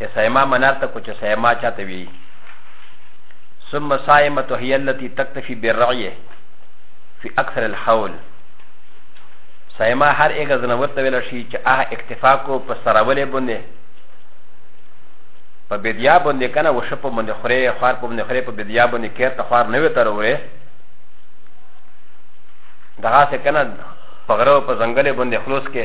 ا سایما منار ته کو چې سایما چاته وی ثم سایمه هي التي تكتفي بالرعيه في اكثر الحول سایما هر ایګه زنور ته ویل شي چې اه اکتفا کو په سراولې باندې په بدیا باندې کنه وشه په باندې خورې خوار په باندې خورې په بدیا باندې کېر ته خوار نه وي تر وره دغه څه کنه په غره په ځنګلې باندې خلاص کې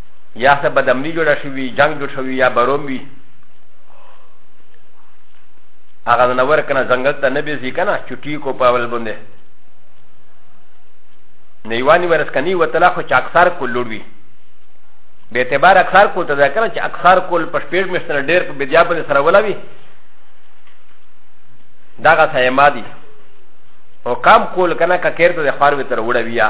یا څه بدامني جوړه شوي جنگ جوړ شوي یا بروم وي هغه د نور کنه ځنګل ته نه بیزي کنه چټي کو په اول باندې نیوانی ورس کني وتلا خو چې اکثر کو لوړوي به اعتبار اکثر کو ته ځکه چې اکثر کول په شپږ مشتنه ډېر په بدیا باندې سره ولاوي دا غا سایما دي او کام کول کنه کا کېرته د خار وتر وړوي یا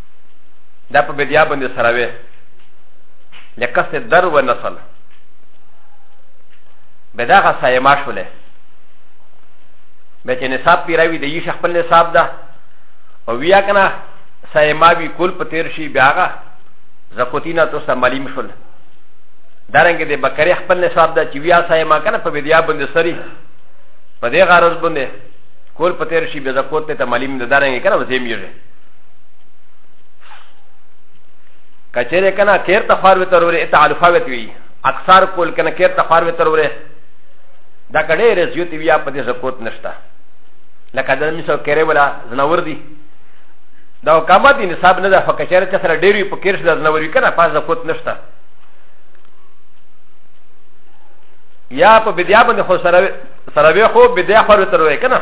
دا په بدیا باندې سره وي لکه څه در و نسل به دا غا سایما شوله به چې نصاب پیراوی د یش خپل نصاب ده او ویا کنه سایما وی کول په تیر شي بیا غا زکوتینا تو سمالیم شول دارنګ د بکری خپل نصاب ده چې ویا سایما کنه په بدیا باندې سری په دې غرض باندې کول په تیر شي به زکوت ته مالیم ده دارنګ کنه وځي میږي کچره کنه کیر تخار وتر وره تعالفا وتوی اکثر کول کنه کیر تخار وتر وره دا کډه رزیوت بیا په دې زکوت نشته لکه دا می سو کړي ولا زناور دي دا کما دي نصاب نه ده فکچره چې سره ډېری په کیر شته زناور وی کنه په زکوت نشته یا په بدیا باندې خو سره سره وی خو بدیا خو وتر وره کنه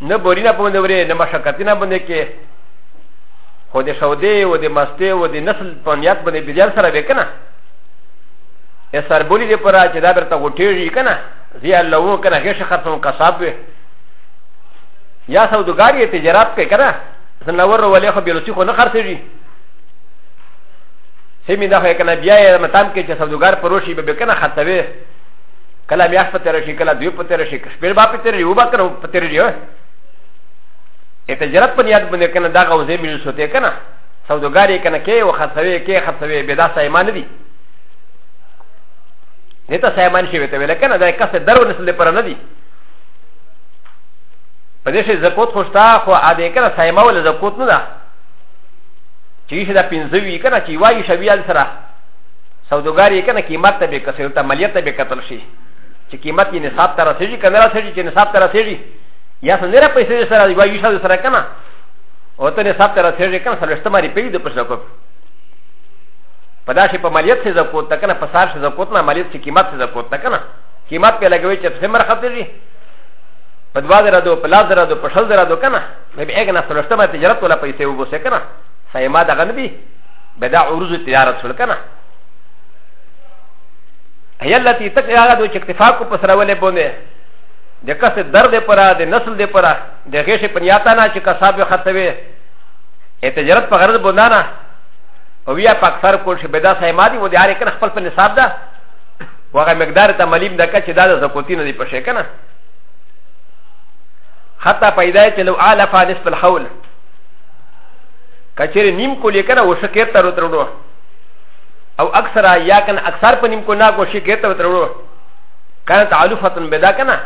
نه بورینه په باندې ورې نه مشقتینه باندې کې خو د شودې او د مستې او د نسل په نیت باندې بیا سره وې کنه ا سربولي دې پر چې دا برته غټېږي کنه زی الله وو کنه هیڅ خرڅون کسب وې یا سودګاری تجارت کې کنه زنور ولې خو بیلوسی خو نه خرڅېږي سمي دا هي کنه بیا یې متام کې چې سودګار پروشي به کنه خرڅوي کله بیا په تیر شي کله دوی په تیر شي شپې با په تیر یو با کنه په تیر یو اتجارت په نیاد باندې کنه دا غوځې ملي شوته کنه سوداګاری کنه کې او خرڅوي کې خرڅوي به دا سایمان دي نه ته سایمان شي وته ویل کنه دا کسه درو نسل پر نه دي په دې شي زکوت خوشتا خو ا دې کنه سایما ول زکوت نه ده چې شي دا پنځوي کنه چې وایي شویال سره سوداګر یې کنه قیمت ته به کسل ته مالیت ته به قتل شي چې قیمت یې نصاب ته رسېږي کنه رسېږي چې نصاب ته رسېږي یا څنګه را پیسې سره یو یو شاو سره کنه او ته نصاب ته رسېږي کنه سره استعمالي پیږي د پښه کو په داسې په مالیت څه زکوت ته کنه په سار څه زکوت نه مالیت چې قیمت څه زکوت ته کنه قیمت په لګوي چې څه مرخه دي په دوا درا دو په لاس درا دو په شل درا دو کنه مې به اګه نه سره استعمال تجارت ولا پیسې وبوسه کنه سایما دغه نه دي به دا عروض تجارت شول کنه هي التي تک هغه د چې اکتفا کو په سره ولې بونه د کس درد پر د نسل د پر د غیش پنیاتا نه چې کساب خرڅوي ا تجارت په غرض بونه نه او بیا په اکثر کول شي بدا سایمادي و د هر کله خپل په نصاب ده وغه مقدار ته ملیم ده چې دا د زکوتی نه دی په شي کنه حتى پیدا چې لو الف نصف الحول که چېرې نیم کول یې کنه و شکر ته وتروړو او اکثره یا کنه اکثر په نیم کول نه کو شکر ته وتروړو کنه تعلفتن بدا کنه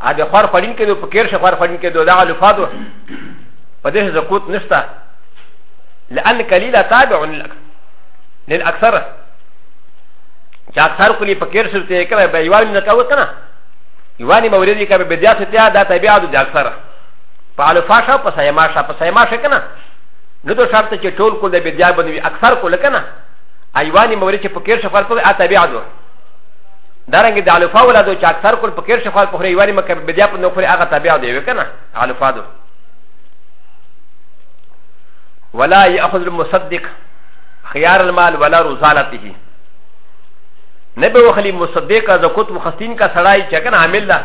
ا د خور خورین کې دو په کېر شخور خورین کې دو دا علفاتو په دې زکوت نشته لأن قليلا تابع للأكثر چې اکثر کلی په کېر شته یې کنه به یوان نه کاوه کنه یوانی موریدی که به بدیا ستیا دا طبیعت د اکثره په الفا شا په سیما شا په سیما شا کنه نو د شرط چې ټول کول د بدیا بنوي اکثر کول کنه ایوانی موري چې په کیر شفر په اته بیا دو دارنګ د الفا ولادو چې اکثر کول په کیر شفر په ایوانی مکه بدیا په نو خوري هغه تابع دی وکنه الفا دو ولا ياخذ المصدق خيار المال ولا رزالته نبي وخلي مصدق ذكوت مخستين کا سړای چې کنه عامل ده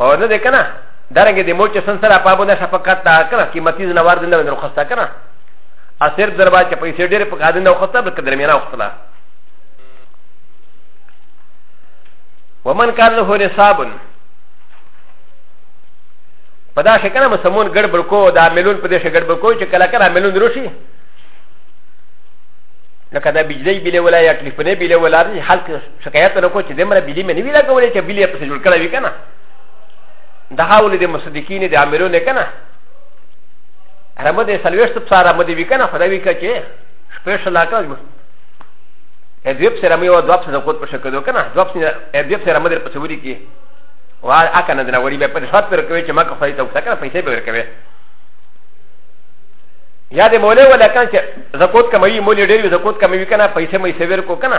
او نه ده کنه درنګ د موچ سن سره په بونه شفقت تا کنه قیمتي زنوار دنه ور خسته کنه اثر دربا چې پیسې ډېر په قادنه وخته به قدر مینا وختلا ومن كان له نصاب پدا شکنه مسمون ګډ برکو دا ملون پدې شګډ برکو چې کله کله ملون روشي لکه دا بجلی بیله ولا یا ټلیفونه بیله ولا حل شکایت نه کو چې دمره بلی مې نه وی لګولې چې بلی په جوړ کړی وی کنه د هاول د مصدقین د عاملو نه کنه رمه د سلويشت په سره مده وی کنه خدای وی کچې سپیشل لاکه ا د ویب سره مې و دوه سره کوټ په شکل دو کنه دوه سره ا د ویب سره مده په سوري کې وا ا کنه د نوړي به په شات پر کوي چې ما کو فائدہ وکړه کنه پیسې به ورکوي یا د مولې ولا کنه چې زکوت کموي مولې ډېر زکوت کموي کنه پیسې مې سیور کو کنه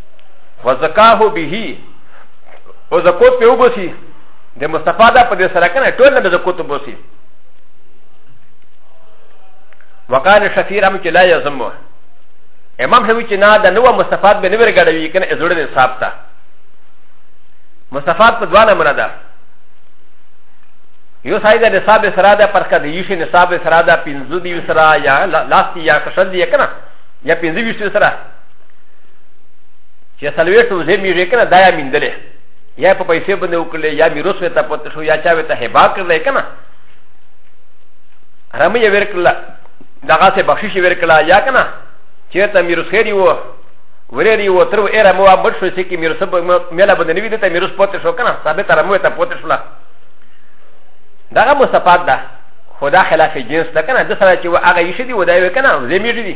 وزکاه به او زکوت په وبسی د مصطفی دا په دې سره کنه ټول نه زکوت وبسی وقال شفیع رحمت الله یزمه امام همی چې نه د نو مصطفی به نه ورګړوي کنه زړه نه صاحب تا مصطفی په دوانه منا ده یو سای د نصاب سره ده پر کده یشي نصاب سره ده 15 دی سره یا لاستي یا کشل دی کنه یا 15 سره چې سلويت وزه ميږي کنه دا يا مندلې یا په پیسې باندې وکړلې یا میروس وته پته شو یا چا وته هبا کړلې کنه رمې یې ورکړله دغه څه بخشش یې ورکړله یا کنه چېرته میروس خیری و ورېری و تر ایره مو مړ شو چې کې میروس میله باندې نوی دته میروس پته شو کنه ثابت رمې ته پته شو دغه مصطفات ده خدا خلاف جنس ده کنه د سره چې هغه یې شدي ودای وکنه زمیر دي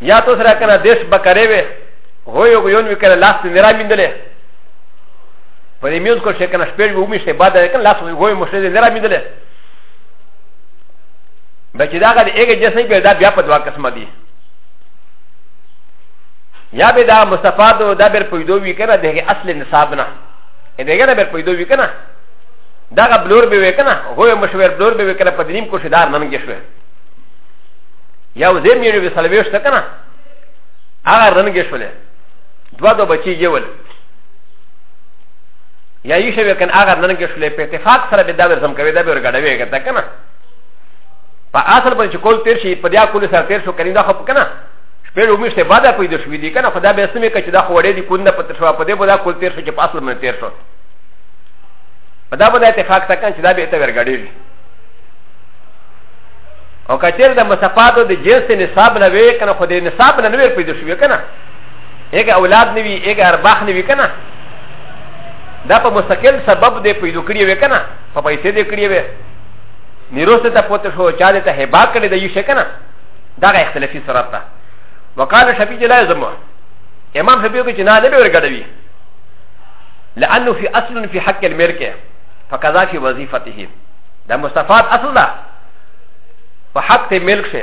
یا تو سره کنه دیش بکره وي هو یو یو نو کنه لاس نه را میندلې په دې میوز کو شي کنه شپږ وو می شي بعد کنه لاس وو یو مشه نه را میندلې بچی دا غد ایګه جسې په دا بیا په دوا قسمه دي یا به دا مستفاد او دا بر پیدو وی کنه دغه اصل نصاب نه دغه نه بر پیدو وی کنه دا غ بلور به وی کنه هو مشور بلور به وی کنه په دې نیم کو شي دار نن کې شوه یو زیر میړي به سلویش ته کنه هغه رنګې شولې دوا دو بچي یې ول یا یې شوی کنه هغه رنګې شولې په اتفاق سره به دا ورسم کوي دا به ورګډوي کته کنه په اصل باندې کول تیر شي په دیا کول سره تیر شو کړي دا خو کنه شپې ومشته بعد پیدا شوې دي کنه خدا به سمې کچ دا خو وړې دي کونه پته شو په دې بودا کول تیر شو چې په اصل باندې تیر شو په دا بودا اتفاق تا کنه چې دا به ته ورګډوي او کچر د مصفاتو د جنس نصاب نه وي کنه خو د نصاب نه نویر پیدا شوی کنه ایګه اولاد نه وي ایګه ارباح نه وي کنه دا په مستقل سبب دی پیدا کړی وي کنه په پیسې دی کړی وي میروث ته پوت شو چا دې ته هبا کړی دی شي کنه دا غ اختلافي صورت ده وقال شفیع لا یزم امام شفیع کې نه نه ورګډوي لانه في اصل في حق الملك فكذا في وظيفته دا مستفاد اصل ده په حق ته ملک شي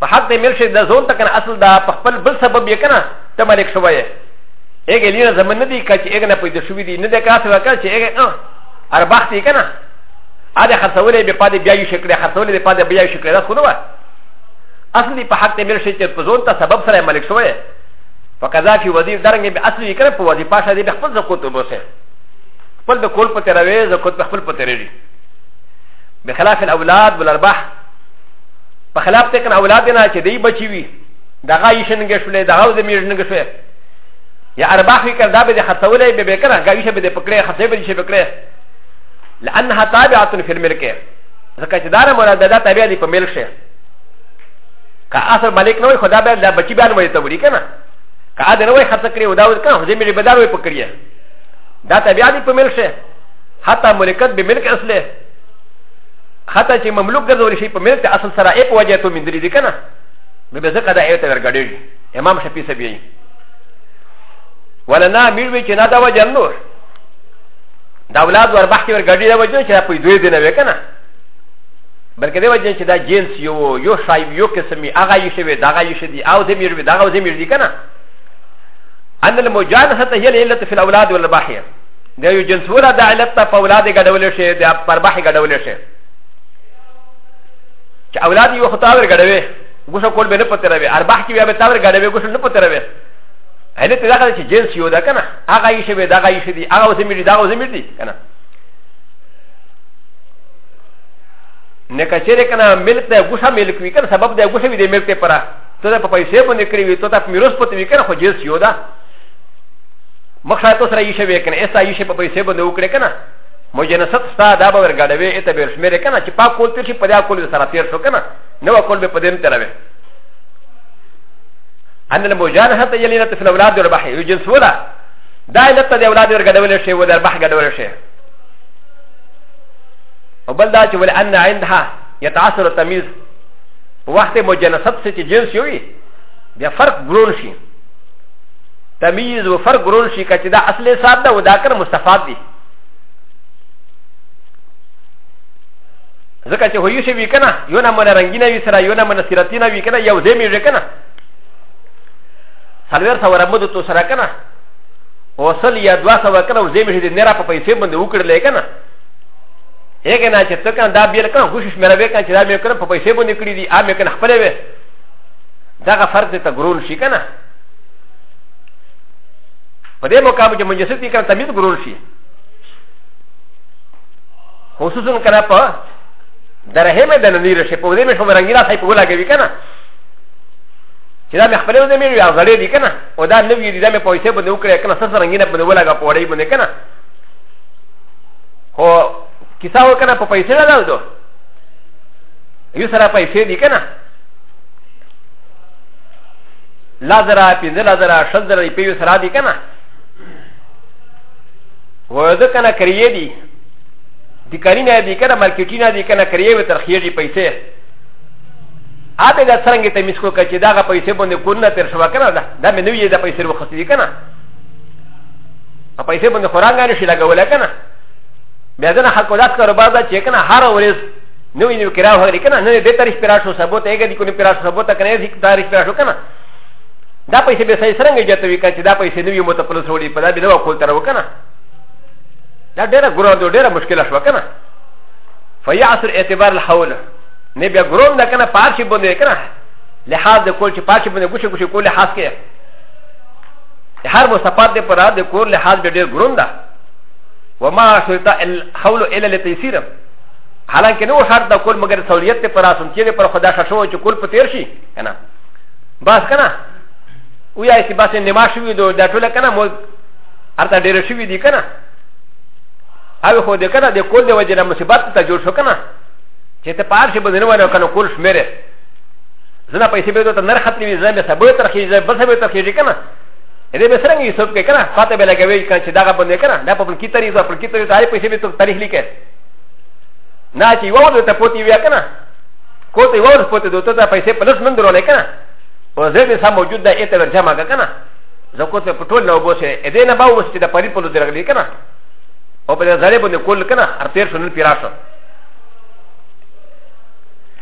په حق ته ملک شي د ځون ته کنه اصل ده په خپل بل سبب یې کنه ته ملک شوی یې هغه لینه زمون نه دی کچ هغه نه پیدا شوی دی نه ده کاسه وکړ چې هغه ارباخ دی کنه ا د خرڅولې به پاتې بیا یې شکړې خرڅولې به پاتې بیا یې شکړې دا خو نه وه اصل په حق ته مل شي چې په زور ته سبب سره ملک شوی فقضا فی وزیر درنګ به اصل یې کړ په وظیفه شاده به خپل زکوت وبوسه خپل د کول په تیروي زکوت په خپل په تیرېږي بخلاف الاولاد والارباح په خلاف ته کنه اولاد نه چې دی بچي وي دغه یې شنګې شولې دغه د میژ نه شوې یا ارباح وی کړه دا به د خرڅولې به به کنه غوي شه به د پکړې خرڅې به شه پکړې لانها تابعه فی الملک ځکه چې دا مراد ده تابع دی په ملک شه که اصل ملک نه وي خدا به دا بچي بیان وي ته وړي کنه که دا نه وي خرڅ کړي او دا وي کنه زمي به دا وي پکړي دا ته بیا دې په ملک شي حتی ملکت به ملک اصله حتی چې مملوک ګرځول شي په ملک اصل سره اې په وجه ته مندري دي کنه نو به ځکه دا اې ته ورګډېږي امام شفیع صاحب یې ولنا میر وی چې نه دا وجه نور دا اولاد ور بحث ور ګډي دا وجه چې په دوی دینه وې کنه بلکې دا وجه چې دا جنس یو یو شایب یو قسمي هغه یې شوی دا هغه یې شوی او زمیر وی دا هغه زمیر دي کنه ان المجانسه هي العله في الاولاد والباحيه د یو جنس ولا د علت ته په اولاد ګډول شي د پر باحي ګډول شي چې اولاد یو خطاور ګډوي ګوشه کول به نه پته راوي ارباح کې بیا به تاور ګډوي ګوشه نه پته راوي هله ته دغه چې جنس یو ده کنه هغه یې شي به دغه یې شي دی هغه اوسې مې دی دغه اوسې مې دی کنه نه کچېره کنه ملک ته ګوشه ملک وی کنه سبب د ګوشه وی د ملک ته پره ته دا په پیسې باندې کړی وي ته دا په میروس پته وي کنه خو جنس یو ده مخ شاید تو سره یې شوی کنه ایسا یې شي په پیسې باندې وکړې کنه مجنست ستا دا به ورګډوي اته به شمیرې کنه چې پاک کول تیر شي په دا کول سره تیر شو کنه نو کول به په دې تروي ان المجانحه یلینا تفل اولاد ربح یو جنس ولا دا علت د اولاد ورګډول شي و در بح ګډول شي او بل دا چې ول ان عندها يتعثر التمييز وخت مجنست سے چی جنس یوی بیا فرق گرون شی تمیز و فرق گرون شی کچی دا اصل حساب دا و دا کر مستفاد دی ځکه چې هویو شي وی کنه یو نه من رنگینه وی سره یو نه من سیرتینه وی کنه یو دې میږي کنه سلویر سره مدو تو سره کنه وصل یا دوا سره کنه و دې میږي نه را په پیسې باندې وکړلې کنه هغه کنه چې ته کنه دا بیل کنه کوشش مې راوې کنه چې دا مې کنه په پیسې باندې کړی دي ا مې کنه خپلې وې دا فرق دې ته ګرون شي کنه په دې مقابل کې مجسد دي کنه تمیز ګرون شي خصوصا کنه په درهم د ننیر شي په دې مې شو رنگیلا صاحب ولا کوي کنه چې دا مې خپلې ودې مې یا غړې دي کنه او دا نوې دي دا مې پیسې باندې وکړې کنه سره رنگینه باندې ولا غا پوړې باندې کنه هو کیسه وکنه په پیسې نه ده دو یو سره پیسې دي کنه لا زرا پنځه لا زرا شل زرا په یو سره دي کنه و ده کنه کریې دي د کارینه دي کنه مارکیټینه دي کنه کریې و ترخیې دي پیسې اته دا څنګه ته مسکو کچې دا غ پیسې باندې کونه تر شو کنه دا مې نوې دا پیسې وخت دي کنه په پیسې باندې خوراک نه شي لګولای کنه بیا ځنه خلکو داس کاروبار دا چې کنه هر ورځ نوې نوې کرا وغړي کنه نوې دې تاریخ پیرا شو سبوت یې ګدي کونی پیرا شو سبوت کنه یې تاریخ پیرا شو کنه دا پیسې به سړي سرنګ جاتوي کنه چې دا پیسې نوې مو ته پلوس وړي په دا به نو کول تر وکنه دا ډېره ګران دی ډېره مشکله شو کنه فیعصر اعتبار الحول نه بیا ګرون دا کنه پارشي باندې کنه لحاظ د کول چې پارشي باندې ګوشه ګوشه کول لحاظ کې هر مسافر د پرا د کور له حال به ډیر ګرون ده و ما شرطه الحول الا لتيسير حالانکه نو شرط د کول مګر سہولیت ته پرا سم چې پر خدا ششو چې کول په تیر شي کنه بس کنه و یا چې بس نه ما شوی دو د ټوله کنه مو ارته ډیر شوی دی کنه او خو د کنه د کول د وجه نه مصیبت ته جوړ شو کنه چې ته پار شي بدنه ونه کنه کول شمیره زنا پیسې به ته نر ختمې وي زنا به سبا تر خې زنا به سبا تر خې کنه دې به سرنګ یوسف کې کنه فاته به لګوي کنه چې داغه باندې کنه دا په کی تاریخ په کی تاریخ تاریخ پیسې به ته تاریخ لیکه نه چې یو ورته پوتې ویا کنه کوته یو ورته پوتې دوته دا پیسې په لس من درولې کنه او زه به سم موجود ده اته ور جمع کنه زه کوته په ټول نو بوسه دې نه باو چې د پری په لور درغلي کنه او په دې ځای باندې کول کنه ارتیر شنن پیرا شو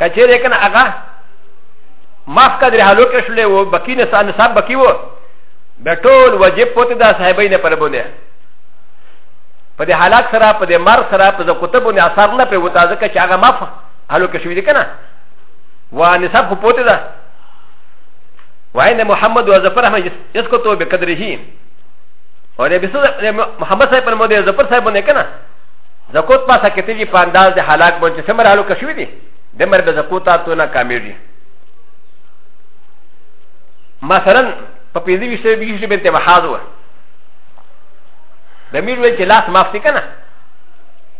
کچېرې کنه هغه ماف کا درې حالو کې شولې وو بکی نه سان صاحب بکی وو به ټول واجب پوتې دا صاحبې نه پر بونه په دې حالات سره په دې مر سره په دې کتبونه اثر نه په وتا ځکه چې هغه ماف حالو کې شوې دي کنه و نصاب خو پوتې ده وعين محمد وزفر احمد يسكتوا بقدره ولكن محمد صاحب المدير زفر صاحب نكنا زکوت پاسه کتیږي په انداز د هلاک باندې څومره هلو کشوي دي د مر به زکوتا تو نه کامیږي مثلا په پیدي وشته به شي بنت محاذ و د میر وی چې لاس مافتی کنه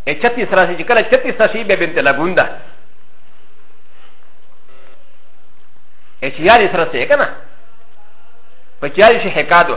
ا چتی سره چې کله چتی سره شي به بنت لګوندا ا چې یاري سره شي کنه په چاري شي حکادو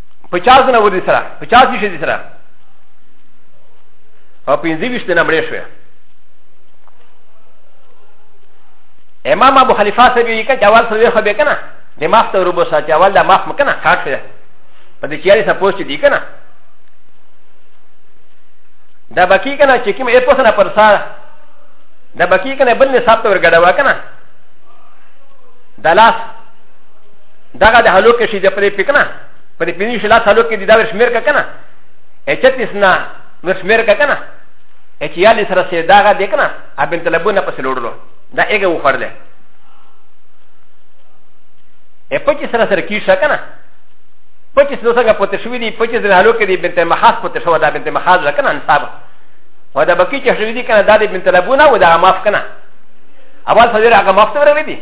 په چا زنه ودی سره په چا څه شي سره او پنځه ویشت نه مړې شوې امام ابو خلیفه صاحب یې کړه چې اول سره خو به کنه د ماف ته روبو سره چې اول د ماف مکنه کاټ شوې په دې چیرې سپوز چې دی کنه دا بکی کنه چې کوم اپوس نه پر سار دا بکی کنه بل نه صاحب ته ورګډوا کنه د لاس دغه د هلو کې شي د پرې پکنه پرې پینې شي لاس هلو کې د دا ورشمیر کا کنه اچت اسنا ورشمیر کا کنه اچ یا لې سره سي داغه د کنه ابن طلبونه پس لوړلو دا ایګه وخړل ا پچې سره سره کی شا کنه پچې سره څنګه پته شوې دي پچې د هلو کې د بنت محاس پته شو دا بنت محاس کنه انصاف و دا بکی چه شوی دی کنه دا دی بنت لبونه و دا ماف کنه اول فضیر اگه ماف تو روی دی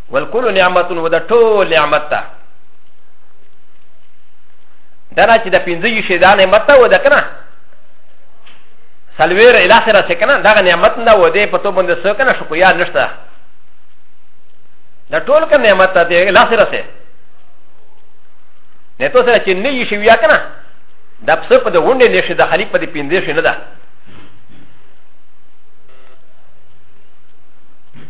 والکل نعمت و د ټول نعمت ته دا نه چې د پنځه یې شي دا نعمت ته و ده که نه سلویر الاخره چې که نه دغه نعمت نه و دی په تو باندې څه که نه شکریا نشته د ټول که نعمت ته دی الاخره سه نه تو سره چې نه یې شي بیا که نه دا پسه په د غونډې نه شي د خلیق په دې پنځه شي نه ده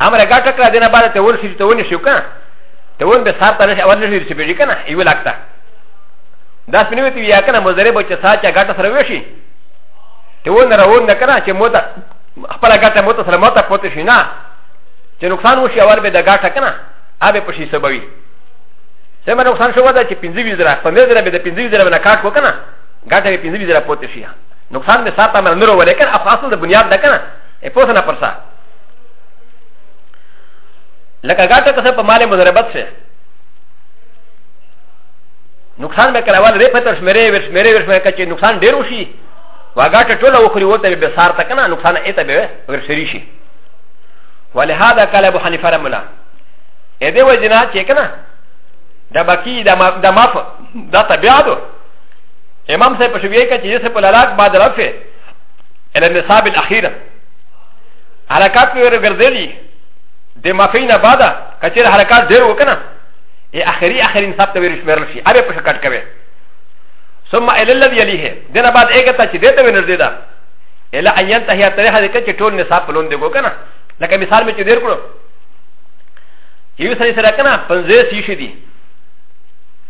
امر هغه ټکر دینه بعد ته ورسې ته ونی شو کنه ته ون به سار ته نه اول نه شي پیږي کنه یو لکته دا سپینوي ته یا کنه مزره بچ سات چا ګټه سره وشي ته ون راون نه کنه چې موته خپل ګټه موته سره موته پوت شي نه چې نقصان وشي اول به د ګټه کنه اوبه پشي سبوي سمه نقصان شو دا چې 15 زره 15 زره به د 15 زره نه کاټ وکنه ګټه به 15 زره پوت شي نقصان مې ساته مې نور ولې کنه اخو اصل د بنیاد ده کنه ای پوسه نه پرسا لکه ګاټه کسه په مال مضربت سره نقصان به کراوال ری پتر شمیرې ور شمیرې ور شمیرې کچې نقصان ډیر وشي واګاټه ټوله وخوري وته به سار تک نه نقصان ایته به ور شری شي ولهذا قال ابو حنیفه رحمه الله ا دې وجنا چې کنه دا باقی دا ما دا ما دا طبيعه امام صاحب په شویه کې چې یې په لالاک بعد رفع ال النصاب الاخيره حرکات په ورګرځېلي د مافینا بعد کچیر حرکات ډېر وکنه ای اخري اخري نصاب ته ورشمرل شي اوبه په شکټ کوي ثم ال الذي يليه دنا بعد اګه ته چې دته ونرځي دا الا ان ينتهي ترې هدا کې ټول نصاب په لوند کو کنه لکه مثال مې چې ډېر کړو یو سړي سره کنه 50 شي دي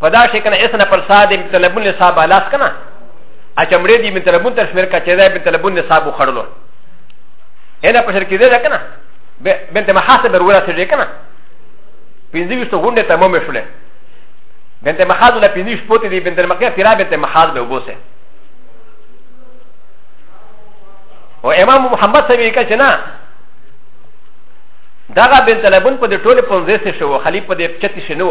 په دا شي کنه اسنه پر ساده ابن طلبون له صاحب لاس کنه ا چې مړې دي ابن طلبون تر شمیر کا چې دا ابن طلبون له صاحب خړلو انا په شر کې ده کنه بنت محاسب وروره سره کنه پنځه ویشت غونډه تمام شولې بنت محاز له پنځه ویشت پوتې دي بنت مکه تیرا بنت محاز به وبوسه او امام محمد صاحب یې کچ نه دغه بنت لبن په دې ټوله پنځه سه شو خلیفہ دې چتی شنو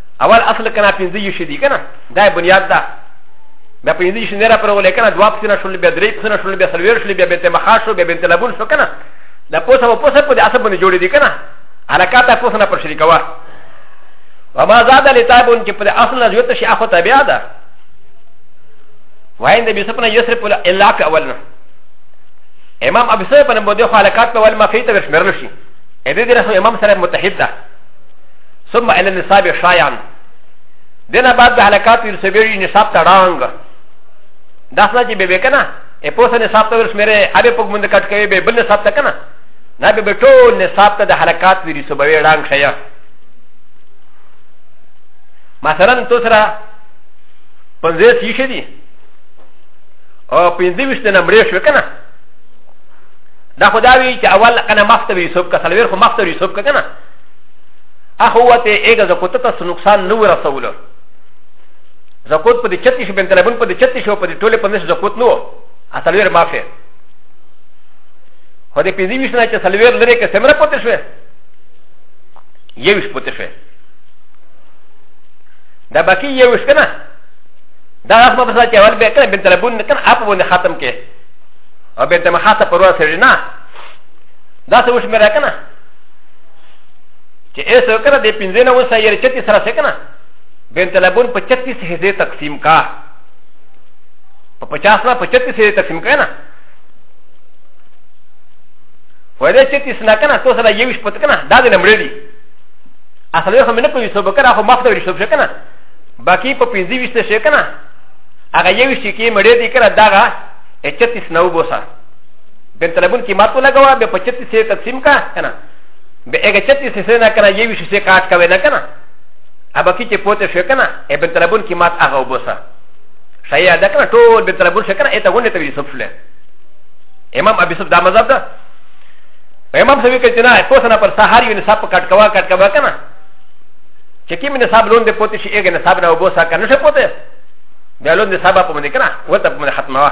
اول اصل کنه پنځه یو شدي کنه دا بنیاد ده بیا پنځه یو شنه را پر ولې کنه دوا پسنه شول بیا درې پسنه شول بیا سلویر شول بیا بیت مخا شو بیا بیت لبون شو کنه دا پوسه و پوسه په دې اصل باندې جوړې دي کنه حرکات پوسه نه پر شریکوا وما زاد لتابون چې پر اصل نه یو ته شي اخو تابع ده وعند ابي سفنا يسرق الا في اولنا امام ابي سفنا بده خالقات اول ما فيت ورشمرلشي اذا درس امام سره متحد ده ثم الى النصاب شايعا دنا بعد د حلقات ير سبيري نصاب تړانګ داس نه چې به وکنه ا پوس نصاب ته ورس مېره ابه پګ مند کټ کوي به بل نصاب ته کنه نه به ټول نصاب ته د حلقات ویری سبوي ړانګ شیا مثلا تو سره پنځه سی شې دي او پنځه وشت نه مړې شو کنه دا خدای چې اول کنه مخته وي سب کا سلوير خو مخته وي سب کا کنه اخو وته ایګه زکوت ته څه نقصان نه ورسول زکوت په دې چتی شو بن طلبون په دې چتی شو په دې ټوله په نس زکوت نو اصلویر معافه هو دې پېځي وښنه چې سلویر لري کې سمره پته شوه یوش پته شوه دا باقي یوش کنه دا هغه په ځای چې اول به کنه بن طلبون کنه اپ باندې ختم کې او بن تمخاته پروا سره نه دا څه وښمه را کنه چې ایسو کنه د پنځه نه وسه یې چتی سره څه کنه بین طلبون په چتی سه دې تقسیم کا په 50 نه په چتی سه تقسیم کا نه و دې چتی سنا کنه تو سره یوش پت کنه دا دې نمړې دي اصل یې هم نه کوي سو بکره خو مخته ورشو شو کنه باقی په پنځه وشته شي کنه هغه یوش کې مړې دي کنه داغه چتی سنو بوسه بین طلبون کې ماتو لګوا به په چتی سه تقسیم کا کنه به اګه چتی سې سره نه کنه یوي شي سې کاټ کوي نه کنه ابا کی چې پوتې شو کنه ابن تربون کې مات هغه وبوسه شایا دا کنه ټول ابن تربون شو کنه اته غونډه ته وی سب شله امام ابي سب دا مذهب ده امام سوي کې چې نه پوسنه پر سهار یو نصاب کټ کوا کټ کوا کنه چې کی من نصاب لون دې پوتې شي اګه نصاب نه وبوسه کنه شه پوتې بیا لون نصاب په باندې کنه وته په باندې ختمه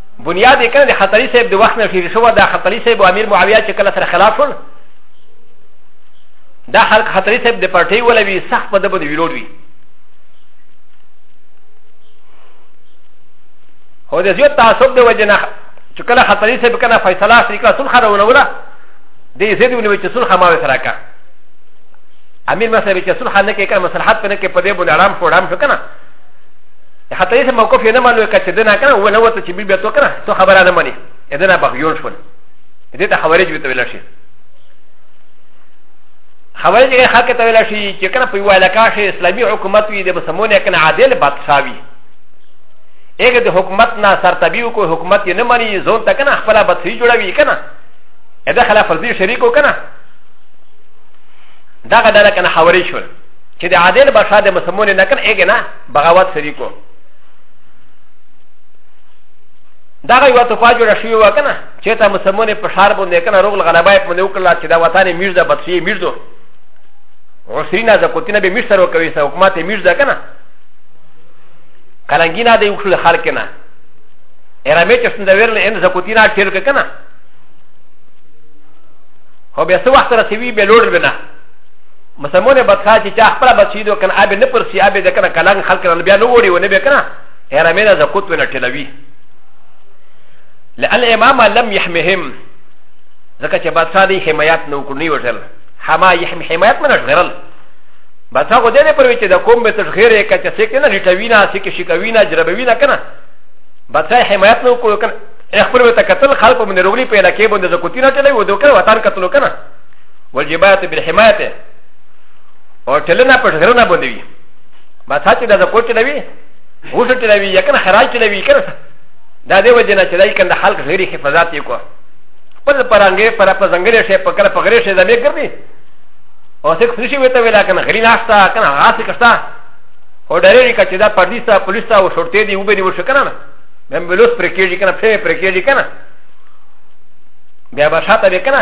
بنیاد یې کنه د خطري صاحب د وخت نه شیر شو دا خطري صاحب او امیر معاویه چې کله سره خلاف شول دا خلک خطري صاحب د پارټۍ ولوي سخت په دبه د ویروډ وي هو د زیات تعصب د وجه نه چې کله خطري صاحب کنه فیصله اخلي کله سلخه راونه ولا د زید ونیو چې سلخه ما سره کا امیر مسله چې سلخه نه کې کنه مصلحت په نه کې په دې باندې آرام شو آرام شو کنه حتی یې موقف یې نه معلومه کړه چې دنه کنه ونه وته چې بیبي تو کنه تو خبره نه مني دنه بغیون شول دې ته خبرې جوړ ته ویل شي خبرې چې خلک ته ویل شي چې کنه په یو علاقه شي اسلامي حکومت وي د مسلمانانو کنه عادل بادشاہ وي اګه د حکومت نه سرتبیو کو حکومت یې نه مني زون ته کنه خپل بادشاہي جوړوي کنه ادا خلا فرضي شریکو کنه دا غدا کنه خبرې شول چې د عادل بادشاہ د مسلمانانو نه کنه اګه نه بغاوت سری کو دا غي وته فاج ولا شي وکنه چې تا مسلمانې په شار باندې کنه روغ غلبای په نو کړل چې دا وطن میر ده بچي میر دو عسرینا ز کوتینه به میر سره کوي سه حکومت میر ده کنه کلنګینا د یو خل خلک نه ارامه چې څنګه ویل ان ز کوتینا ټیر کنه هو به څه وخت رسیوي به لوړ بنه مسلمان به ښه چې چا خپل به سیدو کنه ابه نه پر سی ابه د کنه کلنګ خلک نه بیا نه وړي ونه به کنه هرمه نه زکوت ونه ټلوي لأن الإمام لم يحمهم ځکه چې بادشاہ دی حمایت نه وکړ نه وټل حما يحم حمایت نه شغرل بادشاہ خو دې نه پروي چې د کوم به تشغیر یې کچ سیک نه لټوي نه سیک شکوي نه جربوي نه کنه بادشاہ حمایت نه وکړ کنه خپل وته قتل خلق من رغلی په علاقې باندې زکوتی نه ټلوي ودو کنه وطن قتل کنه والجبايه بالحمايه او تلنا پر غرنا باندې وي ما ته چې دا زکو چې لوي غوښه چې لوي یا کنه خراج چې لوي کنه دا دی وجه نه چې دای کنه خلق غیري حفاظت یې کو پر پرانګې پر پزنګرې شي په کله پغرې شي زمې ګرځي او څه څه شي وته ویلا کنه غلی ناشتا کنه غاسه کښتا او ډېرې کچې دا پردیسا پولیسا او شورتې دی وبې دی وشو کنه مې بلوس پرکېږي کنه پرې پرکېږي کنه بیا به شاته وکنه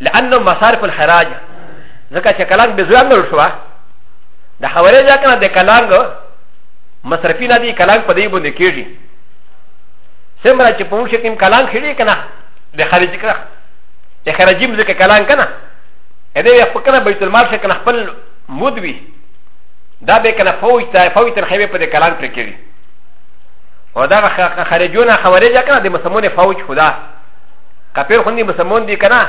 لانه مصارف الخراج ځکه چې کلنګ به زوی انګل شو د حواله ځا کنه د کلنګ مصرفي نه دی کلنګ په دې باندې کېږي سمره چې په موږ کې کلنګ خېږي کنه د خارجي کړه د خارجي مزکه کلنګ کنه ا دې یو کنه بیت المال څخه کنه خپل مود وی دا به کنه فوج ته فوج تر خېبه په دې کلنګ پر کېږي و دا خارجونه خوارج کنه د مسلمانې فوج خدا کافر خوندي مسلمان دي کنه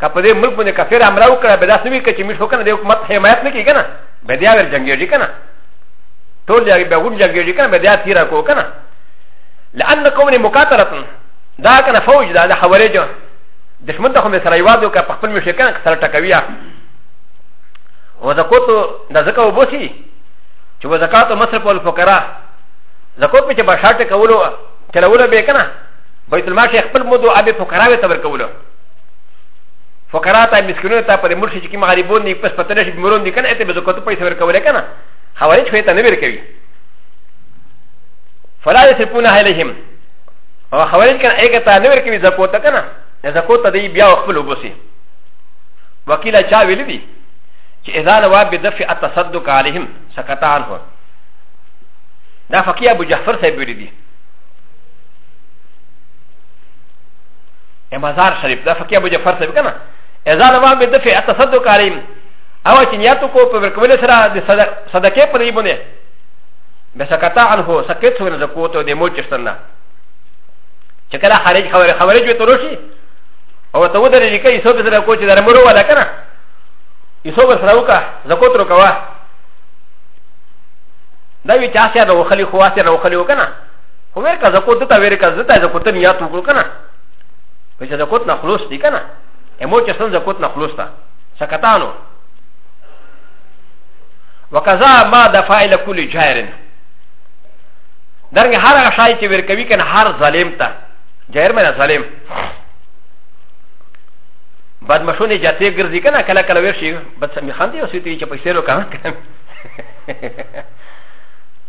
که په دې ملک باندې کافر حمله وکړه به داسې وي که چې مشو کنه د حکومت حمایت نه کیږي کنه به بیا ور جنګیږي کنه ټول جګړه به ګوند جنګیږي کنه به بیا تیرا کو کنه لأن قوم مقاتلة دا کنه فوج دا د حوالج دشمن ته هم سره یوازو که په خپل مشو کنه سره ټکویا و زکوت د زکه وبوسی چې و زکات مصرف الفقراء زکوت په چې بشاټه کولو چلولو به کنه بیت المال شیخ خپل مدو ابي فقراوي تبر کولو فقرا ته مسکینو ته پر مرشد چې کوم غریبون دي پس پتنه شي مرون دي کنه ته به زکات پیسې ورکول کنه خوارج خو ته نه ورکوي فلا يسفون عليهم او خوارج کنه هغه ته نه ورکوي زکات کنه زکات دی بیا خپل وبسي وکیل چا ویل دي چې اذا لوا بدفع التصدق عليهم سكتان هو دا فقيه ابو جعفر صاحب ویل دي ا مزار شريف ده فكي ابو جعفر صاحب كنا اذا لما بدفع التصدق عليهم او چې نیاتو کو په ورکول سره د صدقې په دی باندې به سکتا عنه سکت سو نه زکوت او د مو چشتنه چې کله خارج خبره خبره جوړ تروشي او ته ودرې لیکې یسو به سره کو چې درمرو ولا کنه یسو به سره وکا زکوت رو کوا دا وی چا سره وخلی خو واسه نه وخلی وکنه هو وير کا زکوت دتا وير کا زتا زکوت نيات وکړو کنه په چې زکوت نه خلاص دي کنه امو چې سن زکوت نه خلاص تا سکتانو وکذا ما دفع الى كل جائر درنګ هر هغه شای چې وير کوي کنه هر ظالم تا جائر مې ظالم بعد مشونه جاتی ګرځي کنه کله کله ویشي بس می خاندي او سوي ته چې پیسې لو کنه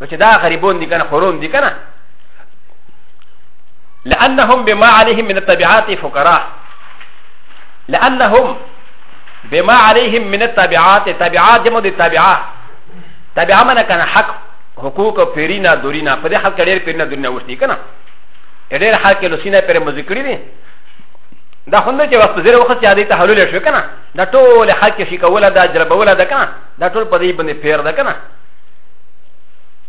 نو چې دا غریبون دي کنه خورون دي کنه لانهم بما عليهم من التبعات فقراء لانهم بما عليهم من التبعات تبعات جمع دي تبعات تبعات معنی کنه حق حقوق او پیرینا دورینا په دې حال کې ډېر پیرینا دورینا ورتي کنه ډېر حال کې لوسینا پر مذکری دي دا خوند چې وخت زیر وخت یادې ته حلول شو کنه دا ټول حق شي کوله دا جربوله ده کنه دا ټول په دې باندې پیر ده کنه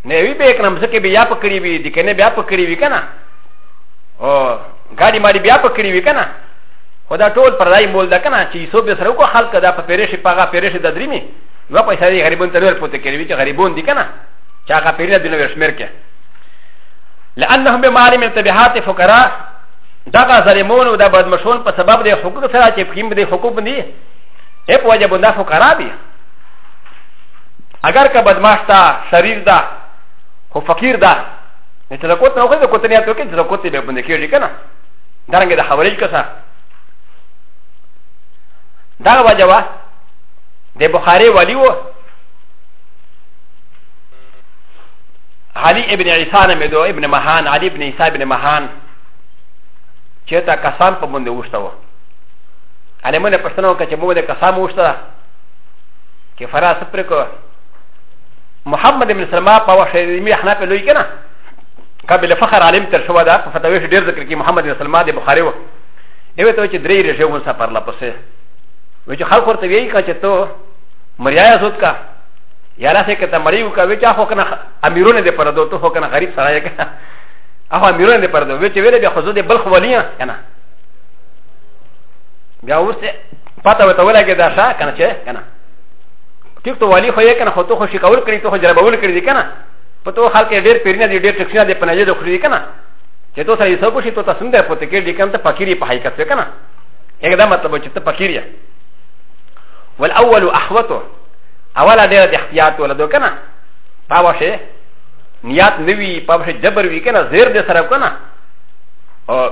نه وی به کنه مزکه بیا پکړی وی د کنه بیا پکړی وی کنه او غاډي ماډي بیا پکړی وی کنه خدا ټول پر دای مول ده کنه چې سو به سره کو خلک دا په پیرشي پاغه پیرشي د درینی و پیسې دی غریبون ته ور پوتې کوي چې غریبون دي کنه چې هغه پیرله د نو شمیر کې لانهم بمال من تبعات فقراء دغه ظالمون او د بدمشون په سبب د حقوق سره چې قیم دي حقوق دي اپ وجه بندا فقراء دي اگر که بدماش دا شریر دا خو فقیر دا نه چې زکوت نه وکړي د کوت نه یاتو کې زکوت به باندې کېږي کنه دا رنګ د خبرې کسا دا وجه وا د بخاری ولی وو علي ابن عيسى نمدو ابن مهان علي ابن عيسى ابن مهان چې تا قسم په باندې وښته وو علمونه پښتنو کې چې موږ د قسم وښته کې فرا سپر کو محمد بن سلمہ په وخت یې می حنا په لوی کنه قابل فخر عالم تر شو دا په فتاوی ډیر ذکر کې محمد بن سلمہ د بخاری و نو ته چې درې رښه مون سفر لا پسه و چې خلک ورته ویي کا چې ته مریا زوت کا یا راځه کې ته مریو کا و چې خو کنه امیرونه دې پر دوته خو کنه غریب سره یې کنه هغه امیرونه دې پر دوته و چې ویل بیا خو زه دې بل خو ولیا کنه بیا اوس پته وته ولګي دا شا کنه چې کنه ټیک ته والی خو یې کنه خو ته خو شکاول کړی ته خو جربول کړی کنه په تو خلک ډېر پیرنه دي ډېر ټکسینه دي پنځه د خوري کنه چې تو سره یې څو شي ته تاسو نه پته کې دي کنه ته فقيري په حقیقت کې کنه هغه دا مطلب چې ته فقير یې والاول احوته اولا ډېر د احتیاط ولا دو کنه پاوه شي نیات نوی پاوه شي جبر وی کنه زیر دې سره کنه او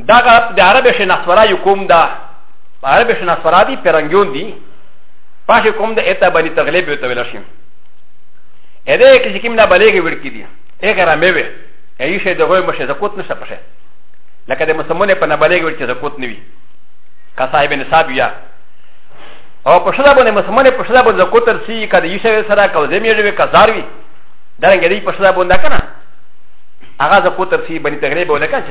دا د عربې شناسورا یو کوم دا عربې شناسورا دي پرنګیون دي پاشې کوم د اته باندې تغلیب وي ته ویل شي ا دې کې چې کوم نه بلېږي ورکی دي هغه رامې وي هیڅ شي دغه مشه زکوت نشه پشه لکه د مسلمانې په نه بلېږي ورکی زکوت نیوي کا صاحب نصاب یا او په شدا باندې مسلمانې په شدا باندې زکوت ترسي کده یې شوی سره کو زمې وي کا زاروي درنګ دې په شدا باندې کنه هغه زکوت ترسي باندې تغلیب ولکه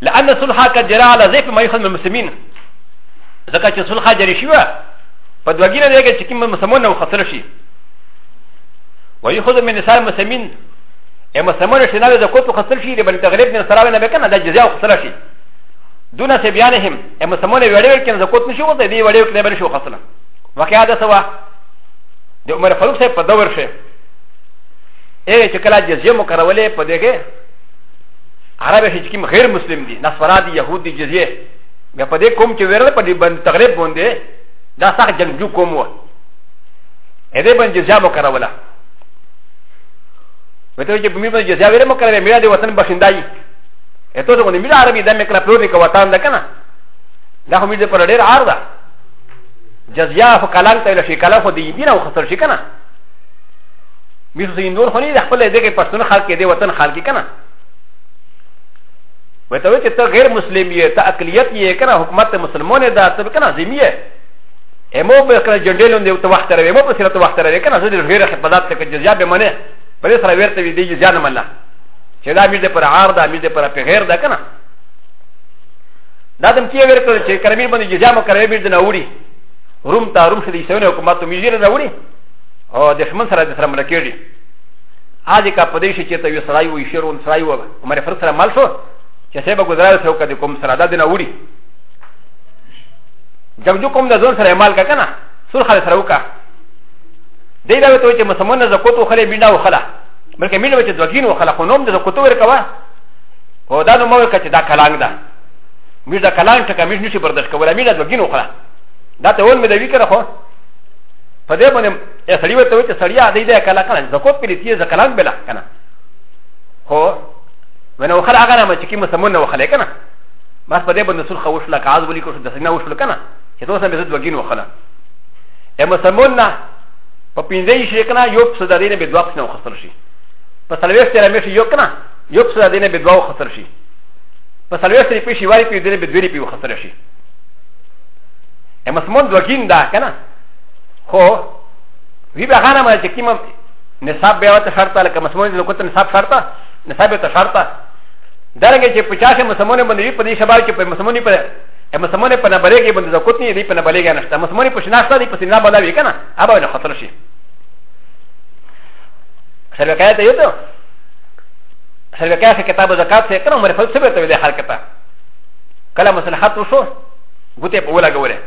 لأن صلحا قد جرى على ضيف ما يخدم المسلمين ځکه چې صلحا جري شوه په دوه ګینه دی چې کوم مسلمان او خطر شي ويخذ من نساء المسلمين ا مسلمان شي نه د کوتو خطر شي بل تغلیب نه سره نه بکنه د جزاء خطر شي دون سبيانهم ا مسلمان وړي کنه د کوت نشو ته دی وړي کنه بل شو خطر وکیا ده سوا د عمر فاروق صاحب په دور شه ايه چې کله جزيه مو کارولې په دې کې عرب هیڅ کوم غیر مسلم دي نصارا دي يهود دي جزيه بیا په دې کوم چې ویرل په دې باندې تغریب باندې دا سخت جنگجو کوم و اې دې باندې جزيه مو کاروله وته چې په مې باندې جزيه ویره مو کاروله مې دې وطن بخندای اته ته باندې مې عربي د مې کړه پلوټ کې وطن ده کنه دا هم دې پر ډېر عار ده جزيه فکلان ته لشي کلا خو دې دې نه وختل شي کنه میر زین نور خو نه د خپل دغه پښتون خلک دی وطن خلک کنه و ته چې ته غیر مسلم یې ته اقلیت یې کنه حکومت مسلمان ده ته کنه ذمہ یې امو به کنه جنډې لوندې ته وخت راوي مو په سره ته وخت راوي کنه زه دې غیر خدمات ته کې جزیا به منه په دې سره ورته وی دی جزیا نه منله چې دا میر دې پر عار ده میر دې پر پیغیر ده کنه دا دم کې ور کړ چې کرمیر باندې جزیا مو کړې بیر دې نه وړي روم ته روم شې دې سونه حکومت مې جیر نه وړي او دښمن سره د سره مرکېږي هغه کا په دې شي چې ته یو سړی وي شیرون سړی و عمر فرق سره مل شو چې سه به گزارا سره وکړي کوم سره دا دنه وړي جنگجو کوم د ځون سره مال کا کنه سر خل سره وکړه دې دا وته چې مسلمان نه زکوت او خله بینه او خله بلکې مینه چې دوګین او خله خو نوم د زکوت ورکوا او دا نو مو کچ دا کلام ده میر دا کلام ټکه میر نشي برداشت کولای میر دا دوګین او خله دا ته ول مې دا وی کړه خو په دې باندې یې سړی ورته وایي چې سړیا دی دی کله کله زه کوپ کړي تیې زه کلام بلا که نه خو ونه وخل هغه نه چې کوم سمون نه وخلې که نه بس په دې باندې سول خو وشله کاز ولي کو شو د سینه وشله که نه چې دوسه به زه دوګین وخله ا م س م و ن ا په پنځه یې شي کنه یو څه د دینه به دوه پسنه وخسر شي په سلويست سره مې شي یو کنه یو څه د دینه به دوه وخسر شي په سلويست سره په شي واري په دینه به دوه لري په وخسر شي ا مسمون دوکین دا کنه خو وی به غانه ما چې کیم نصاب به وته شرط لکه مسمون د کوته نصاب شرط نصاب ته شرط درګه چې 50 مسمون باندې په دې شباب چې په مسمونی په ا مسمون په نه بلګي باندې د کوتنی دی په نه بلګي نشته مسمونی په شناخته دی په سینا باندې وی کنه ابا نه خطر شي سره کای ته یو ته سره کای کتاب زکات څخه کنه مرفل سبه ته ویل حرکت کله مصلحت وشو غوته په ولا غوله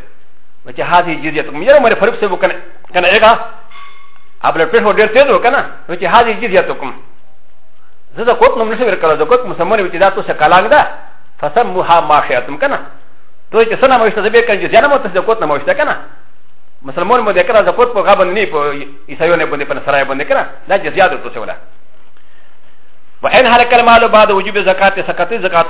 و چې هاذي جزيه ته مېره مېره فرق څه وکنه کنه هغه ابل په هو ډېر تیز وکنه و چې هاذي جزيه ته کوم زه دا کوټ نو نشم ورکړل دا کوټ مسلمان وي چې دا تاسو کلاګ ده فسموها ما شئتم کنه تو چې سنا مشته به کنه جزيه نه مو تاسو کوټ نه مشته کنه مسلمان مو دکره د کوټ په غابن نه په عیسایو نه باندې په سرای باندې کنه دا جزيه ده تاسو ولا وان هلك المال بعد وجوب زکات سکت زکات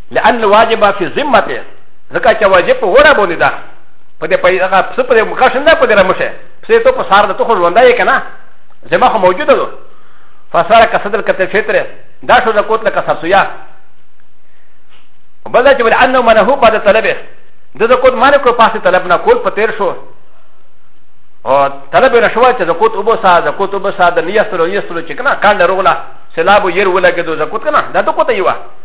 لان الواجب في ذمته ځکه چې واجب په غوړه باندې ده په دې په هغه څه په مخه نه په دې رمشه څه ته په سار ده ته خو ژوندای کنه زما خو موجوده ده فساره کسدل کته فطره دا شو د کوتله کسرسویا بل دا چې بل انه منه په د طلبه د د کوت معنی کو پاسه طلب نه کول په تیر شو او طلب نه شو چې د کوت وبو سا د کوت وبو سا د نیستلو نیستلو چې کنه کاند روغلا سلابو ير ولګې د کوت کنه دا د کوت یو